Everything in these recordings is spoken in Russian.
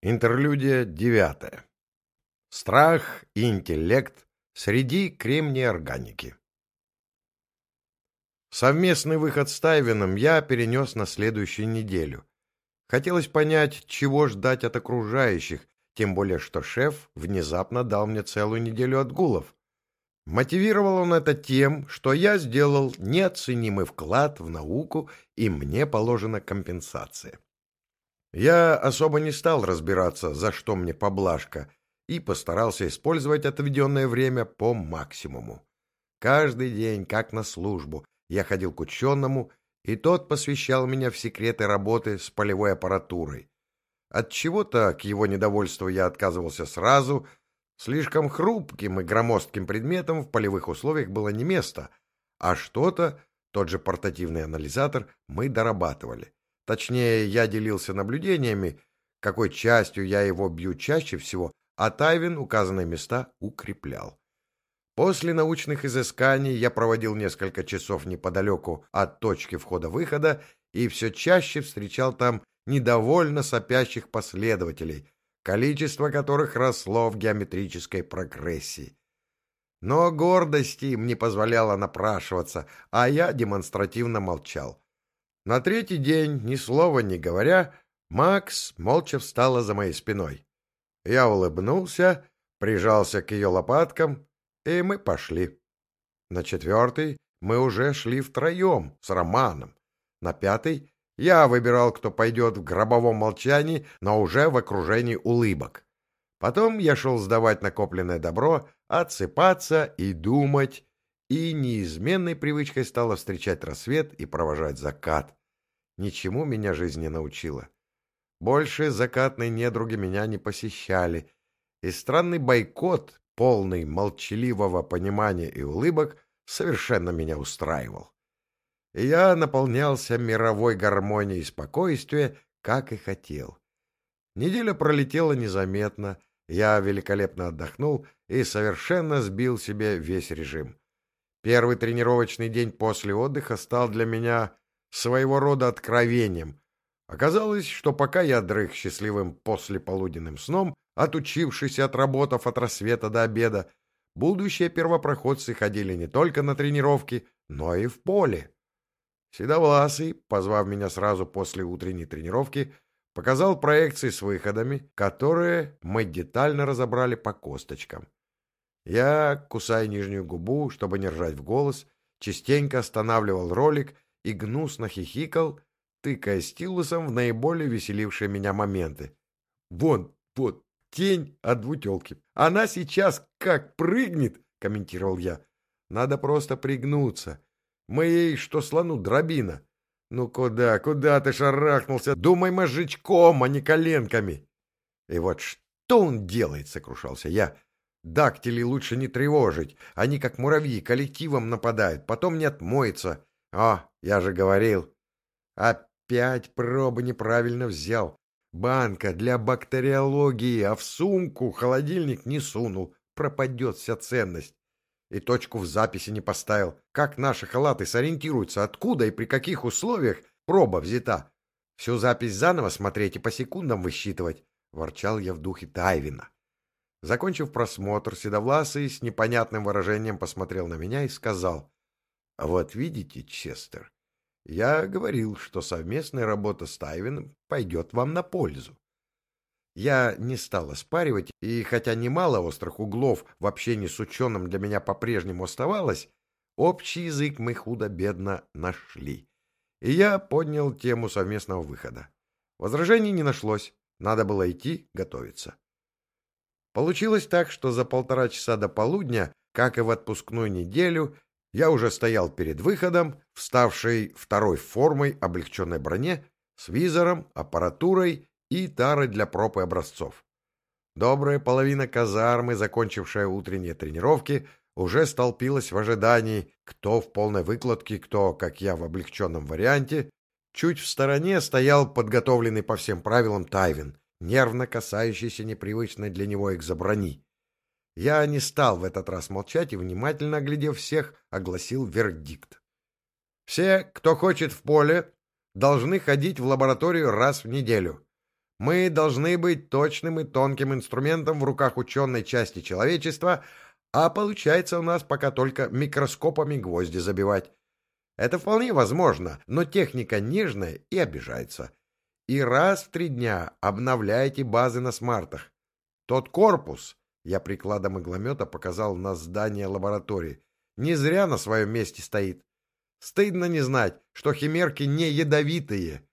Интерлюдия девятая. Страх и интеллект среди кремния органики. Совместный выход с Тайвином я перенес на следующую неделю. Хотелось понять, чего ждать от окружающих, тем более что шеф внезапно дал мне целую неделю отгулов. Мотивировал он это тем, что я сделал неоценимый вклад в науку и мне положена компенсация. Я особо не стал разбираться, за что мне поблажка, и постарался использовать отведенное время по максимуму. Каждый день, как на службу, я ходил к ученому, и тот посвящал меня в секреты работы с полевой аппаратурой. От чего-то к его недовольству я отказывался сразу. Слишком хрупким и громоздким предметом в полевых условиях было не место, а что-то, тот же портативный анализатор, мы дорабатывали. Точнее, я делился наблюдениями, какой частью я его бью чаще всего, а Тайвин указанные места укреплял. После научных изысканий я проводил несколько часов неподалеку от точки входа-выхода и все чаще встречал там недовольно сопящих последователей, количество которых росло в геометрической прогрессии. Но гордость им не позволяла напрашиваться, а я демонстративно молчал. На третий день, ни слова не говоря, Макс молча встала за моей спиной. Я улыбнулся, прижался к ее лопаткам, и мы пошли. На четвертый мы уже шли втроем с Романом. На пятый я выбирал, кто пойдет в гробовом молчании, но уже в окружении улыбок. Потом я шел сдавать накопленное добро, отсыпаться и думать, и неизменной привычкой стало встречать рассвет и провожать закат. Ничему меня жизнь не научила. Больше закатные недруги меня не посещали, и странный бойкот, полный молчаливого понимания и улыбок, совершенно меня устраивал. И я наполнялся мировой гармонией и спокойствия, как и хотел. Неделя пролетела незаметно, я великолепно отдохнул и совершенно сбил себе весь режим. Первый тренировочный день после отдыха стал для меня своего рода откровением. Оказалось, что пока я дрых счастливым послеполуденным сном, отучившись и отработав от рассвета до обеда, будущие первопроходцы ходили не только на тренировки, но и в поле. Седовласый, позвав меня сразу после утренней тренировки, показал проекции с выходами, которые мы детально разобрали по косточкам. Я, кусая нижнюю губу, чтобы не ржать в голос, частенько останавливал ролик и гнусно хихикал, тыкая стилусом в наиболее веселившие меня моменты. «Вон, вот, тень от двутелки. Она сейчас как прыгнет!» — комментировал я. «Надо просто пригнуться. Мы ей, что слону, дробина. Ну куда, куда ты шарахнулся? Думай мозжечком, а не коленками!» «И вот что он делает?» — сокрушался я. «Дактили лучше не тревожить. Они, как муравьи, коллективом нападают, потом не отмоется. О, я же говорил. Опять пробы неправильно взял. Банка для бактериологии, а в сумку холодильник не сунул. Пропадет вся ценность. И точку в записи не поставил. Как наши халаты сориентируются, откуда и при каких условиях проба взята. Всю запись заново смотреть и по секундам высчитывать. Ворчал я в духе Тайвина. Закончив просмотр, Седовласый с непонятным выражением посмотрел на меня и сказал. — Вот видите, Честер, я говорил, что совместная работа с Тайвином пойдет вам на пользу. Я не стал оспаривать, и хотя немало острых углов в общении с ученым для меня по-прежнему оставалось, общий язык мы худо-бедно нашли. И я поднял тему совместного выхода. Возражений не нашлось, надо было идти готовиться. Получилось так, что за полтора часа до полудня, как и в отпускную неделю, я уже стоял перед выходом, вставшей второй формой облегченной броне, с визором, аппаратурой и тарой для проб и образцов. Добрая половина казармы, закончившая утренние тренировки, уже столпилась в ожидании, кто в полной выкладке, кто, как я, в облегченном варианте. Чуть в стороне стоял подготовленный по всем правилам Тайвин, нервно касающийся непривычной для него экзоброни. Я не стал в этот раз молчать и, внимательно оглядев всех, огласил вердикт. Все, кто хочет в поле, должны ходить в лабораторию раз в неделю. Мы должны быть точным и тонким инструментом в руках ученой части человечества, а получается у нас пока только микроскопами гвозди забивать. Это вполне возможно, но техника нежная и обижается. И раз в три дня обновляйте базы на смартах. Тот корпус, я прикладом игломета показал на здание лаборатории, не зря на своем месте стоит. Стыдно не знать, что химерки не ядовитые.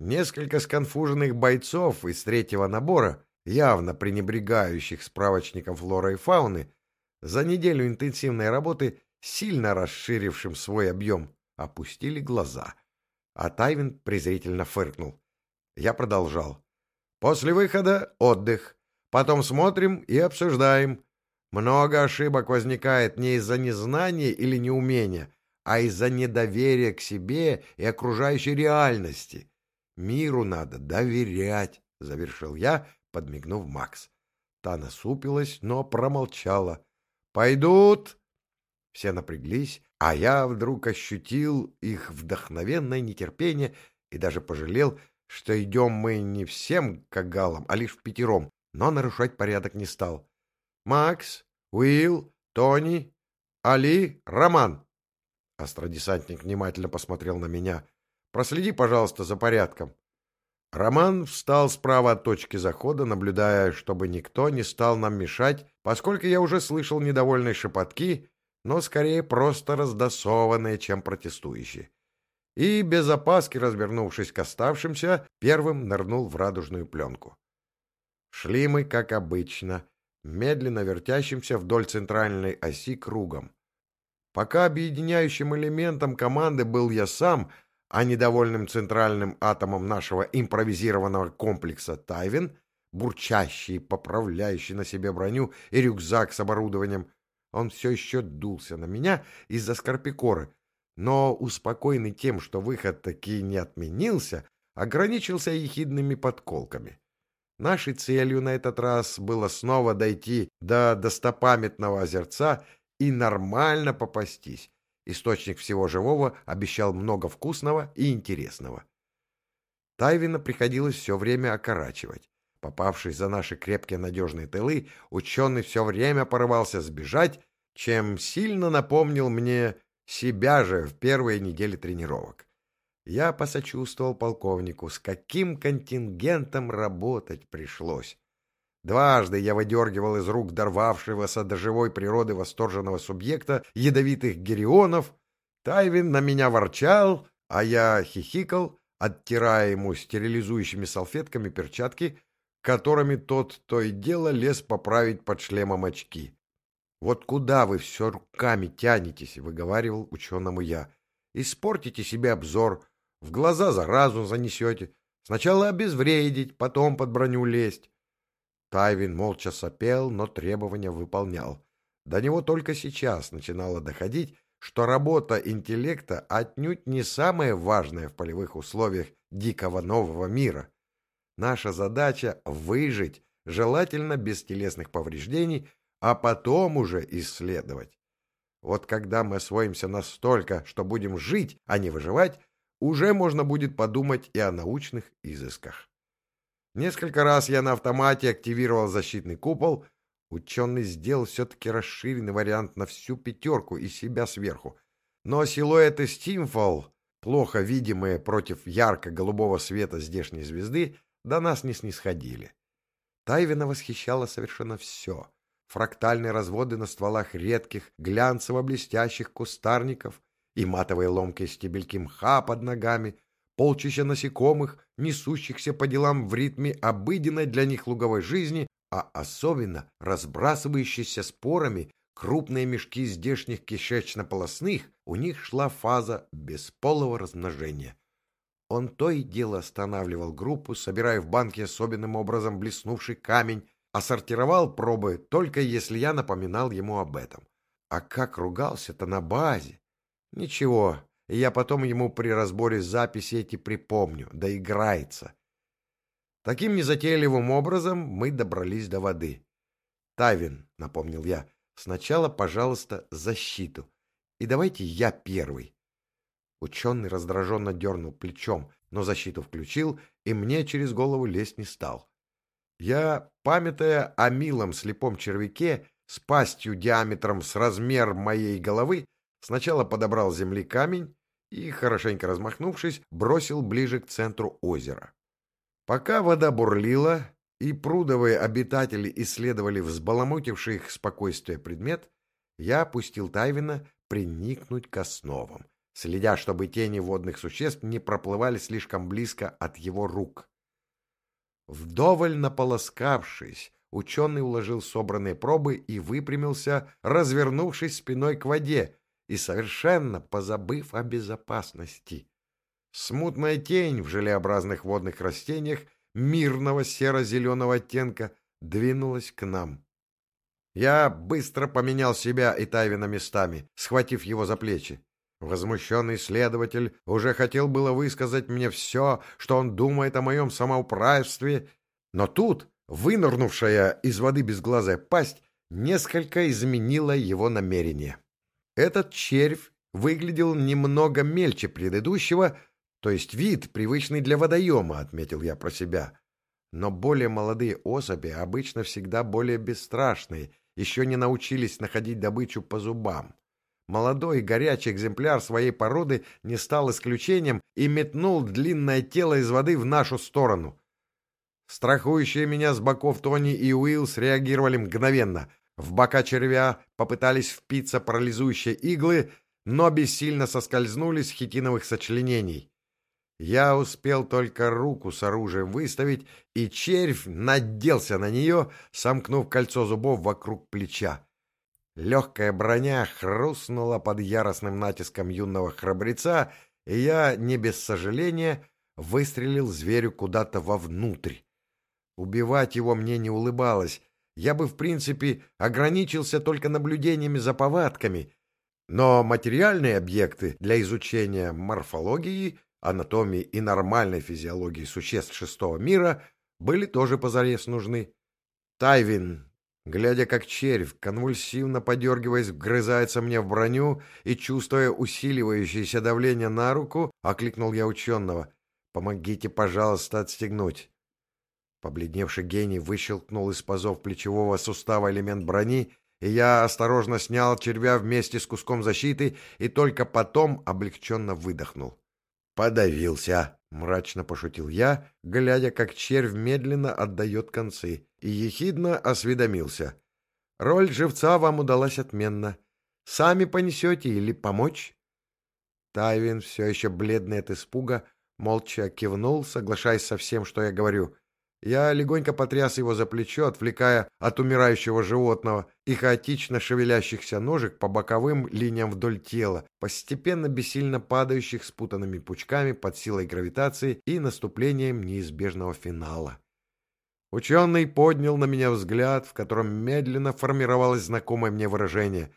Несколько сконфуженных бойцов из третьего набора, явно пренебрегающих справочником флоры и фауны, за неделю интенсивной работы, сильно расширившим свой объем, опустили глаза. А Тайвин презрительно фыркнул. Я продолжал. После выхода — отдых. Потом смотрим и обсуждаем. Много ошибок возникает не из-за незнания или неумения, а из-за недоверия к себе и окружающей реальности. Миру надо доверять, — завершил я, подмигнув Макс. Та насупилась, но промолчала. «Пойдут!» Все напряглись, а я вдруг ощутил их вдохновенное нетерпение и даже пожалел, что идем мы не всем кагалам, а лишь в пятером, но нарушать порядок не стал. «Макс, Уилл, Тони, Али, Роман!» Астродесантник внимательно посмотрел на меня. «Проследи, пожалуйста, за порядком». Роман встал справа от точки захода, наблюдая, чтобы никто не стал нам мешать, поскольку я уже слышал недовольные шепотки, но скорее просто раздосованные, чем протестующие. И, без опаски развернувшись к оставшимся, первым нырнул в радужную пленку. Шли мы, как обычно, медленно вертящимся вдоль центральной оси кругом. Пока объединяющим элементом команды был я сам, а недовольным центральным атомом нашего импровизированного комплекса Тайвин, бурчащий, поправляющий на себе броню и рюкзак с оборудованием, он все еще дулся на меня из-за скорпикоры, но, успокоенный тем, что выход таки не отменился, ограничился ехидными подколками. Нашей целью на этот раз было снова дойти до достопамятного озерца и нормально попастись. Источник всего живого обещал много вкусного и интересного. Тайвина приходилось все время окорачивать. Попавшись за наши крепкие надежные тылы, ученый все время порывался сбежать, чем сильно напомнил мне себя же в первые недели тренировок. Я посочувствовал полковнику, с каким контингентом работать пришлось. Дважды я выдергивал из рук дорвавшегося до живой природы восторженного субъекта ядовитых герионов. Тайвин на меня ворчал, а я хихикал, оттирая ему стерилизующими салфетками перчатки, которыми тот то и дело лез поправить под шлемом очки. «Вот куда вы все руками тянетесь?» — выговаривал ученому я. «Испортите себе обзор, в глаза заразу занесете. Сначала обезвредить, потом под броню лезть. Тайвин молча сопел, но требования выполнял. До него только сейчас начинало доходить, что работа интеллекта отнюдь не самое важное в полевых условиях дикого нового мира. Наша задача — выжить, желательно без телесных повреждений, а потом уже исследовать. Вот когда мы освоимся настолько, что будем жить, а не выживать, уже можно будет подумать и о научных изысках. Несколько раз я на автомате активировал защитный купол. Ученый сделал все-таки расширенный вариант на всю пятерку и себя сверху. Но силуэты Стимфол, плохо видимые против ярко-голубого света здешней звезды, до нас не снисходили. Тайвина восхищало совершенно все. Фрактальные разводы на стволах редких, глянцево-блестящих кустарников, и матовые ломкие стебельки мха под ногами, полчища насекомых, несущихся по делам в ритме обыденной для них луговой жизни, а особенно разбрасывающиеся спорами крупные мешки здешних кишечно-полосных, у них шла фаза бесполого размножения. Он то и дело останавливал группу, собирая в банке особенным образом блеснувший камень, а сортировал пробы только если я напоминал ему об этом. А как ругался-то на базе! Ничего, я потом ему при разборе записи эти припомню, да играется. Таким незатейливым образом мы добрались до воды. Тавин, напомнил я, сначала, пожалуйста, защиту. И давайте я первый. Ученый раздраженно дернул плечом. но защиту включил, и мне через голову лезть не стал. Я, памятая о милом слепом червяке с пастью диаметром с размер моей головы, сначала подобрал земли камень и, хорошенько размахнувшись, бросил ближе к центру озера. Пока вода бурлила, и прудовые обитатели исследовали взбаламутивший их спокойствие предмет, я опустил Тайвина приникнуть к основам, следя, чтобы тени водных существ не проплывали слишком близко от его рук. Вдоволь наполоскавшись, ученый уложил собранные пробы и выпрямился, развернувшись спиной к воде и совершенно позабыв о безопасности. Смутная тень в желеобразных водных растениях мирного серо-зеленого оттенка двинулась к нам. Я быстро поменял себя и Тайвина местами, схватив его за плечи. Возмущенный следователь уже хотел было высказать мне все, что он думает о моем самоуправстве, но тут, вынырнувшая из воды безглазая пасть, несколько изменила его намерение. Этот червь выглядел немного мельче предыдущего, то есть вид, привычный для водоема, отметил я про себя. Но более молодые особи обычно всегда более бесстрашные еще не научились находить добычу по зубам. Молодой горячий экземпляр своей породы не стал исключением и метнул длинное тело из воды в нашу сторону. Страхующие меня с боков Тони и Уилл среагировали мгновенно. В бока червя попытались впиться парализующие иглы, но бессильно соскользнули с хитиновых сочленений. Я успел только руку с оружием выставить, и червь наделся на нее, сомкнув кольцо зубов вокруг плеча. Легкая броня хрустнула под яростным натиском юного храбреца, и я, не без сожаления, выстрелил зверю куда-то вовнутрь. Убивать его мне не улыбалось. Я бы, в принципе, ограничился только наблюдениями за повадками, но материальные объекты для изучения морфологии анатомии и нормальной физиологии существ шестого мира были тоже позарез нужны. Тайвин, глядя как червь, конвульсивно подергиваясь, вгрызается мне в броню и, чувствуя усиливающееся давление на руку, окликнул я ученого. «Помогите, пожалуйста, отстегнуть». Побледневший гений выщелкнул из пазов плечевого сустава элемент брони, и я осторожно снял червя вместе с куском защиты и только потом облегченно выдохнул. «Подавился», — мрачно пошутил я, глядя, как червь медленно отдает концы, и ехидно осведомился. «Роль живца вам удалась отменно. Сами понесете или помочь?» Тайвин, все еще бледный от испуга, молча кивнул, соглашаясь со всем, что я говорю, я легонько потряс его за плечо, отвлекая от умирающего животного и хаотично шевелящихся ножек по боковым линиям вдоль тела, постепенно бессильно падающих спутанными пучками под силой гравитации и наступлением неизбежного финала. Ученый поднял на меня взгляд, в котором медленно формировалось знакомое мне выражение.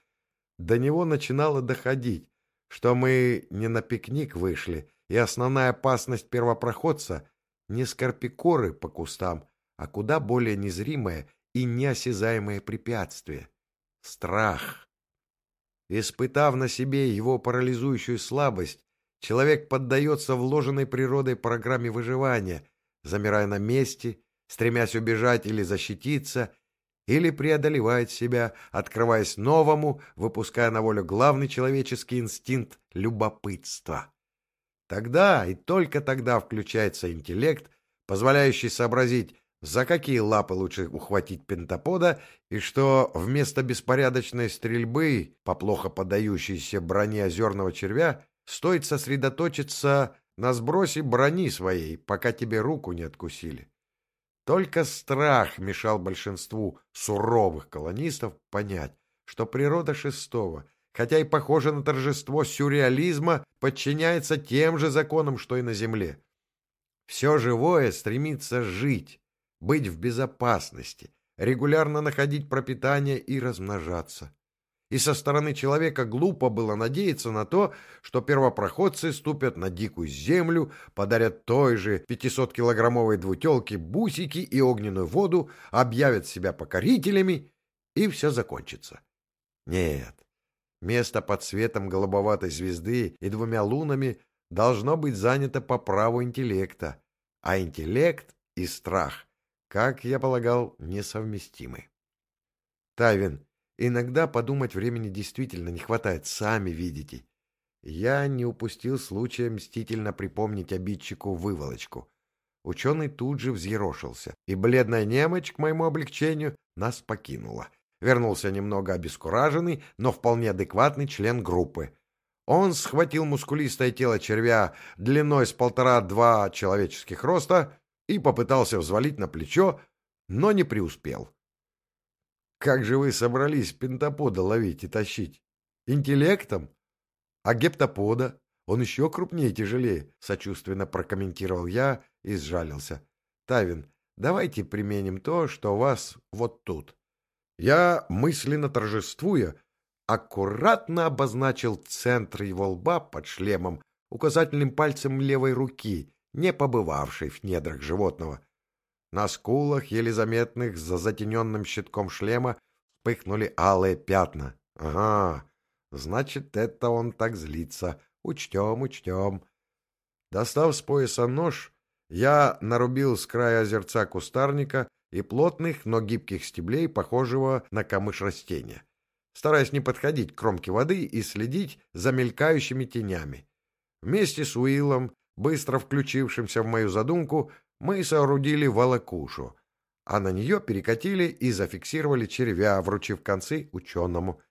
До него начинало доходить, что мы не на пикник вышли, и основная опасность первопроходца — не скорпикоры по кустам, а куда более незримое и неосязаемое препятствие — страх. Испытав на себе его парализующую слабость, человек поддается вложенной природой программе выживания, замирая на месте, стремясь убежать или защититься, или преодолевает себя, открываясь новому, выпуская на волю главный человеческий инстинкт — любопытства. Тогда и только тогда включается интеллект, позволяющий сообразить, за какие лапы лучше ухватить пентапода, и что вместо беспорядочной стрельбы по плохо поддающейся броне озерного червя стоит сосредоточиться на сбросе брони своей, пока тебе руку не откусили. Только страх мешал большинству суровых колонистов понять, что природа шестого хотя и похоже на торжество сюрреализма, подчиняется тем же законам, что и на Земле. Все живое стремится жить, быть в безопасности, регулярно находить пропитание и размножаться. И со стороны человека глупо было надеяться на то, что первопроходцы ступят на дикую землю, подарят той же 500-килограммовой двутелке бусики и огненную воду, объявят себя покорителями, и все закончится. Нет, Место под светом голубоватой звезды и двумя лунами должно быть занято по праву интеллекта, а интеллект и страх, как я полагал, несовместимы. Тайвин, иногда подумать времени действительно не хватает, сами видите. Я не упустил случая мстительно припомнить обидчику выволочку. Ученый тут же взъерошился, и бледная немочь, к моему облегчению, нас покинула. Вернулся немного обескураженный, но вполне адекватный член группы. Он схватил мускулистое тело червя длиной с полтора-два человеческих роста и попытался взвалить на плечо, но не преуспел. «Как же вы собрались пентапода ловить и тащить? Интеллектом? А гептопода? Он еще крупнее и тяжелее», — сочувственно прокомментировал я и сжалился. «Тавин, давайте применим то, что у вас вот тут». Я, мысленно торжествуя, аккуратно обозначил центр его лба под шлемом указательным пальцем левой руки, не побывавшей в недрах животного. На скулах, еле заметных за затененным щитком шлема, вспыхнули алые пятна. Ага, значит, это он так злится. Учтем, учтем. Достав с пояса нож, я нарубил с края озерца кустарника и плотных, но гибких стеблей, похожего на камыш растения, стараясь не подходить к кромке воды и следить за мелькающими тенями. Вместе с Уиллом, быстро включившимся в мою задумку, мы соорудили волокушу, а на нее перекатили и зафиксировали червя, вручив концы ученому.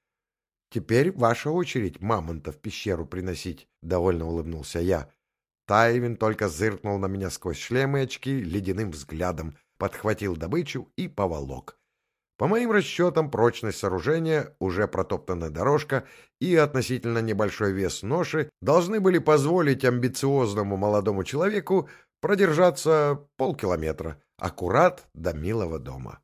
«Теперь ваша очередь мамонта в пещеру приносить», — довольно улыбнулся я. Тайвин только зыркнул на меня сквозь шлем и очки ледяным взглядом, подхватил добычу и поволок. По моим расчетам, прочность сооружения, уже протоптанная дорожка и относительно небольшой вес ноши должны были позволить амбициозному молодому человеку продержаться полкилометра, аккурат до милого дома.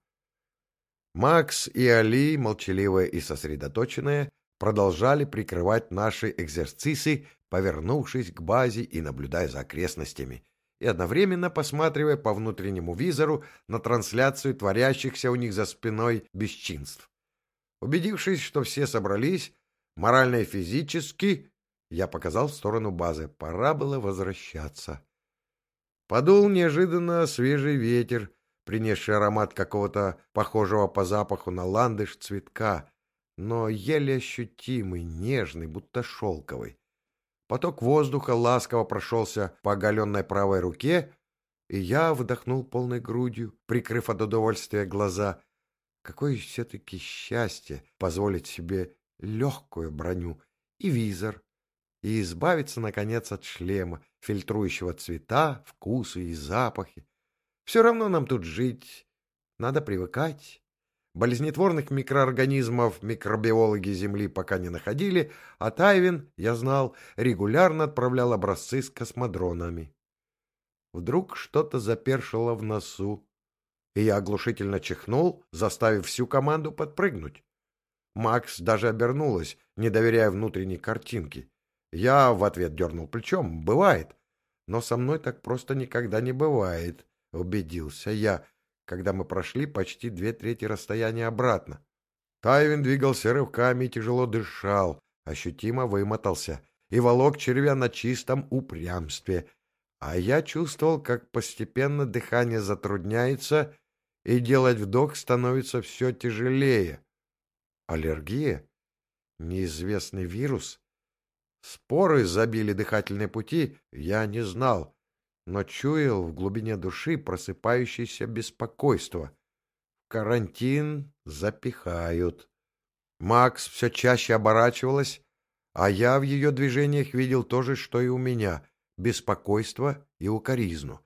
Макс и Али, молчаливые и сосредоточенные, продолжали прикрывать наши экзерцисы, повернувшись к базе и наблюдая за окрестностями, и одновременно посматривая по внутреннему визору на трансляцию творящихся у них за спиной бесчинств. Убедившись, что все собрались, морально и физически, я показал в сторону базы. Пора было возвращаться. Подул неожиданно свежий ветер, принесший аромат какого-то похожего по запаху на ландыш цветка, но еле ощутимый, нежный, будто шелковый. Поток воздуха ласково прошелся по оголенной правой руке, и я вдохнул полной грудью, прикрыв от удовольствия глаза. Какое все-таки счастье позволить себе легкую броню и визор, и избавиться, наконец, от шлема, фильтрующего цвета, вкусы и запахи. Все равно нам тут жить, надо привыкать. Болезнетворных микроорганизмов микробиологи Земли пока не находили, а Тайвин, я знал, регулярно отправлял образцы с космодронами. Вдруг что-то запершило в носу, и я оглушительно чихнул, заставив всю команду подпрыгнуть. Макс даже обернулась, не доверяя внутренней картинке. Я в ответ дернул плечом. Бывает. Но со мной так просто никогда не бывает, убедился я, когда мы прошли почти две трети расстояния обратно. Тайвин двигался рывками и тяжело дышал, ощутимо вымотался и волок червя на чистом упрямстве. А я чувствовал, как постепенно дыхание затрудняется, и делать вдох становится все тяжелее. Аллергия? Неизвестный вирус? Споры забили дыхательные пути, я не знал но чуял в глубине души просыпающееся беспокойство. карантин запихают. Макс все чаще оборачивалась, а я в ее движениях видел то же, что и у меня — беспокойство и укоризну.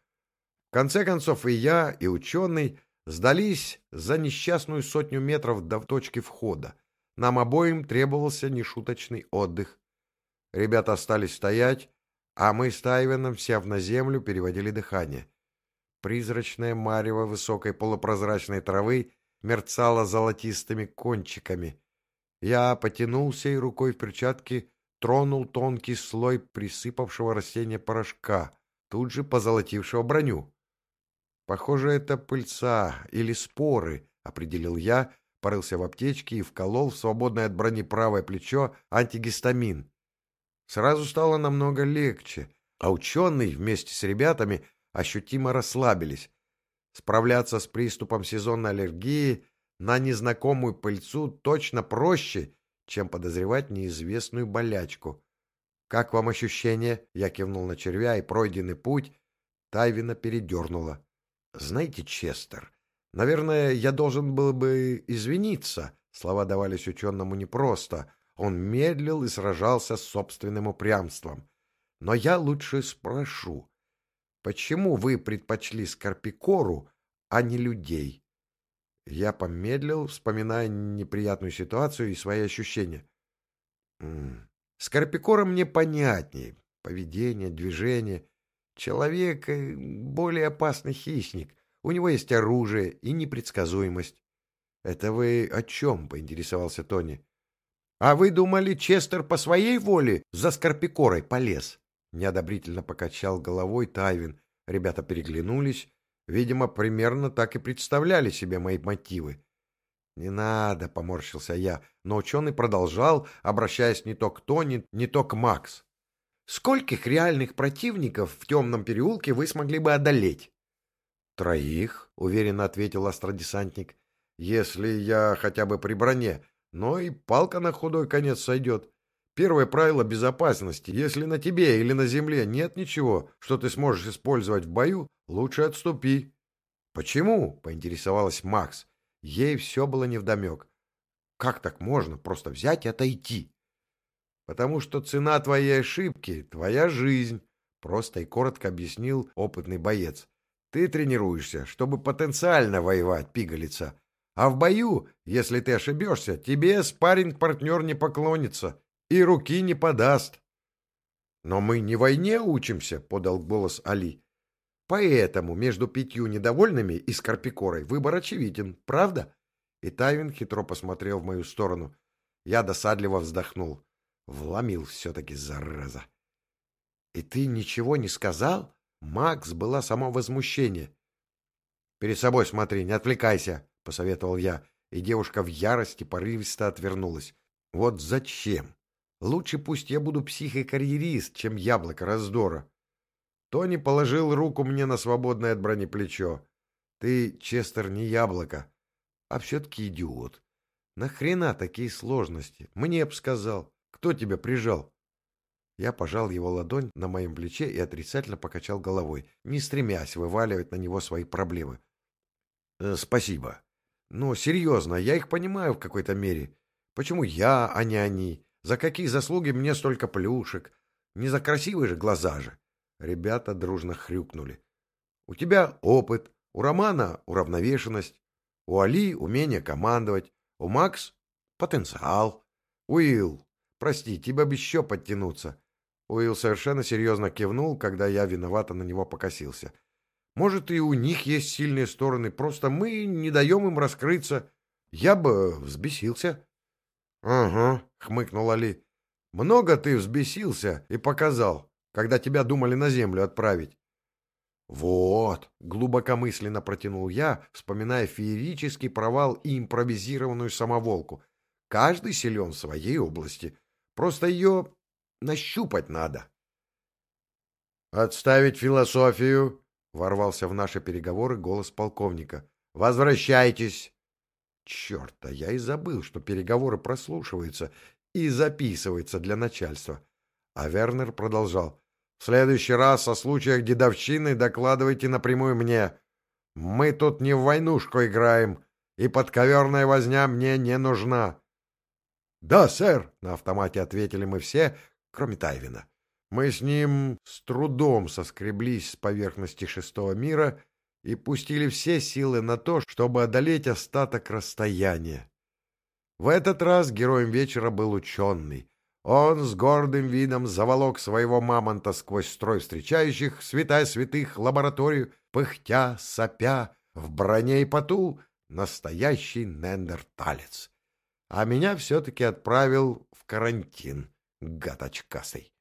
В конце концов и я, и ученый сдались за несчастную сотню метров до точки входа. Нам обоим требовался нешуточный отдых. Ребята остались стоять, а мы с Тайвеном, сев на землю, переводили дыхание. Призрачное марево высокой полупрозрачной травы мерцало золотистыми кончиками. Я потянулся и рукой в перчатке тронул тонкий слой присыпавшего растения порошка, тут же позолотившего броню. «Похоже, это пыльца или споры», — определил я, порылся в аптечке и вколол в свободное от брони правое плечо антигистамин. Сразу стало намного легче, а ученые вместе с ребятами ощутимо расслабились. Справляться с приступом сезонной аллергии на незнакомую пыльцу точно проще, чем подозревать неизвестную болячку. «Как вам ощущение?» — я кивнул на червя, и пройденный путь Тайвина передернула. «Знаете, Честер, наверное, я должен был бы извиниться». Слова давались ученому непросто. Он медлил и сражался с собственным упрямством. «Но я лучше спрошу, почему вы предпочли Скорпикору, а не людей?» Я помедлил, вспоминая неприятную ситуацию и свои ощущения. Скорпикора мне понятнее. Поведение, движение. Человек — более опасный хищник. У него есть оружие и непредсказуемость. — Это вы о чем? — поинтересовался Тони. — А вы думали, Честер по своей воле за Скорпикорой полез? Неодобрительно покачал головой Тайвин. Ребята переглянулись. Видимо, примерно так и представляли себе мои мотивы. «Не надо», — поморщился я, но ученый продолжал, обращаясь не то к Тони, не то к Макс. «Скольких реальных противников в темном переулке вы смогли бы одолеть?» «Троих», — уверенно ответил астродесантник. «Если я хотя бы при броне, но и палка на худой конец сойдет. Первое правило безопасности. Если на тебе или на земле нет ничего, что ты сможешь использовать в бою, лучше отступи». «Почему?» — поинтересовалась Макс. Ей все было невдомек. Как так можно просто взять и отойти? Потому что цена твоей ошибки — твоя жизнь, просто и коротко объяснил опытный боец. Ты тренируешься, чтобы потенциально воевать, пигалица. А в бою, если ты ошибешься, тебе спарринг-партнер не поклонится и руки не подаст. Но мы не войне учимся, — подал голос Али. Поэтому между пятью недовольными и Скорпикорой выбор очевиден, правда? И Тайвин хитро посмотрел в мою сторону. Я досадливо вздохнул. Вломил все-таки, зараза. — И ты ничего не сказал? Макс была само возмущение. — Перед собой смотри, не отвлекайся, — посоветовал я, и девушка в ярости порывисто отвернулась. — Вот зачем? Лучше пусть я буду психокарьерист, чем яблоко раздора. Тони положил руку мне на свободное от брони плечо. Ты, Честер, не яблоко, а все-таки идиот. Нахрена такие сложности? Мне б сказал. Кто тебя прижал? Я пожал его ладонь на моем плече и отрицательно покачал головой, не стремясь вываливать на него свои проблемы. «Э, «Спасибо. Но серьезно, я их понимаю в какой-то мере. Почему я, а не они? За какие заслуги мне столько плюшек? Не за красивые же глаза же. Ребята дружно хрюкнули. У тебя опыт, у Романа уравновешенность, у Али умение командовать, у Макс потенциал. Уилл, прости, тебе бы еще подтянуться. Уилл совершенно серьезно кивнул, когда я виновато на него покосился. Может, и у них есть сильные стороны, просто мы не даем им раскрыться. Я бы взбесился. — Ага, — хмыкнул Али. — Много ты взбесился и показал когда тебя думали на землю отправить. Вот, глубокомысленно протянул я, вспоминая феерический провал и импровизированную самоволку. Каждый силен в своей области. Просто ее нащупать надо. «Отставить философию!» — ворвался в наши переговоры голос полковника. «Возвращайтесь!» Черт, а я и забыл, что переговоры прослушиваются и записываются для начальства. А Вернер продолжал. В следующий раз о случаях дедовщины докладывайте напрямую мне. Мы тут не в войнушку играем, и подковерная возня мне не нужна. — Да, сэр, — на автомате ответили мы все, кроме Тайвина. Мы с ним с трудом соскреблись с поверхности шестого мира и пустили все силы на то, чтобы одолеть остаток расстояния. В этот раз героем вечера был ученый, он с гордым видом заволок своего мамонта сквозь строй встречающих, святая святых, лабораторию, пыхтя, сопя, в броне и поту, настоящий нендерталец. А меня все-таки отправил в карантин, гад очкастый.